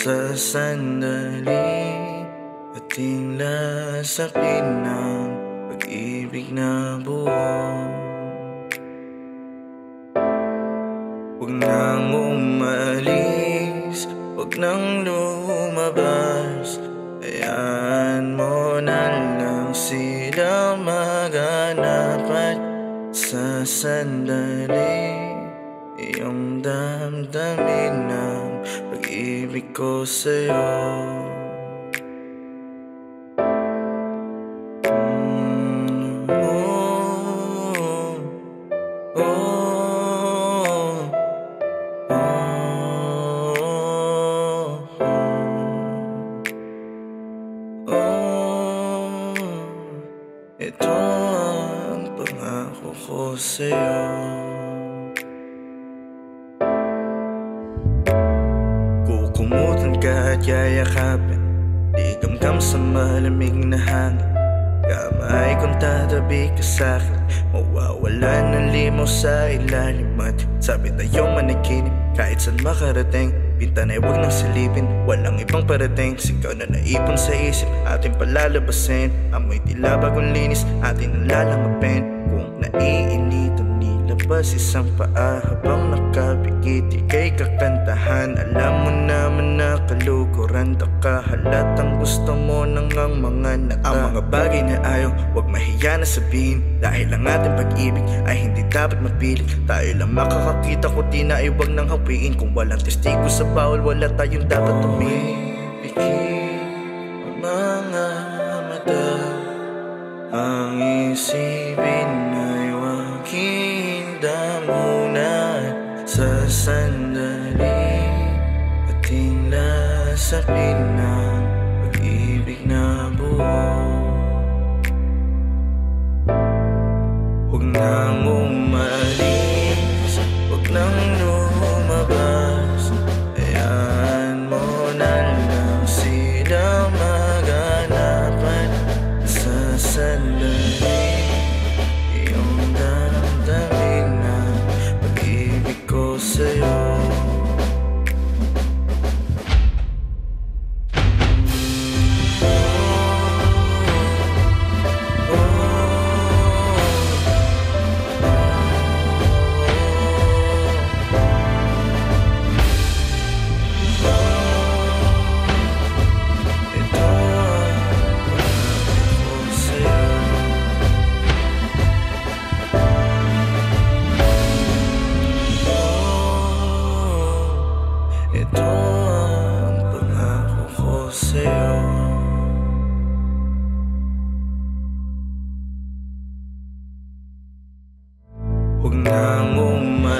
sa sandali Ating lasapin ng pag-ibig na buo Huwag nang umalis, huwag nang lumabas. Hayaan mo na lang sila maghanap at sa sandali Iyong damdamin pag-ibig ko sa'yo Mm, oh, oh, oh, oh. Ito ang pangako ko sa'yo Kukumutan ka at yayakapin. Di kamkam sa malamig na hangin. Kamay kung tatabi ka sa'kin Mawawala ng limaw sa ilalim At sabi tayo managinip. Kahit saan makarating Pintan ay huwag nang silipin. Walang ibang parating Sigaw na naipon sa isip. Ating palalabasin Amoy tila bagong linis Ating nalalangapin Kung naiinitan nilabas Isang paa habang nakapikit Ika'y kakantahan. Alam mo naman na kalukuran Kahalatang gusto mo nang ang mga nata. Ang mga bagay na ayaw Huwag mahiya na sabihin. Dahil ang ating pag-ibig Ay hindi dapat mapilit Tayo lang makakakita ko di na ay huwag nang hawiin. Kung walang testigo sa bawal Wala tayong dapat tumingin Sa sandali. Ating lasapin ng pag-ibig na buo. Huwag nang umalis Huwag nang Huwag nang umalis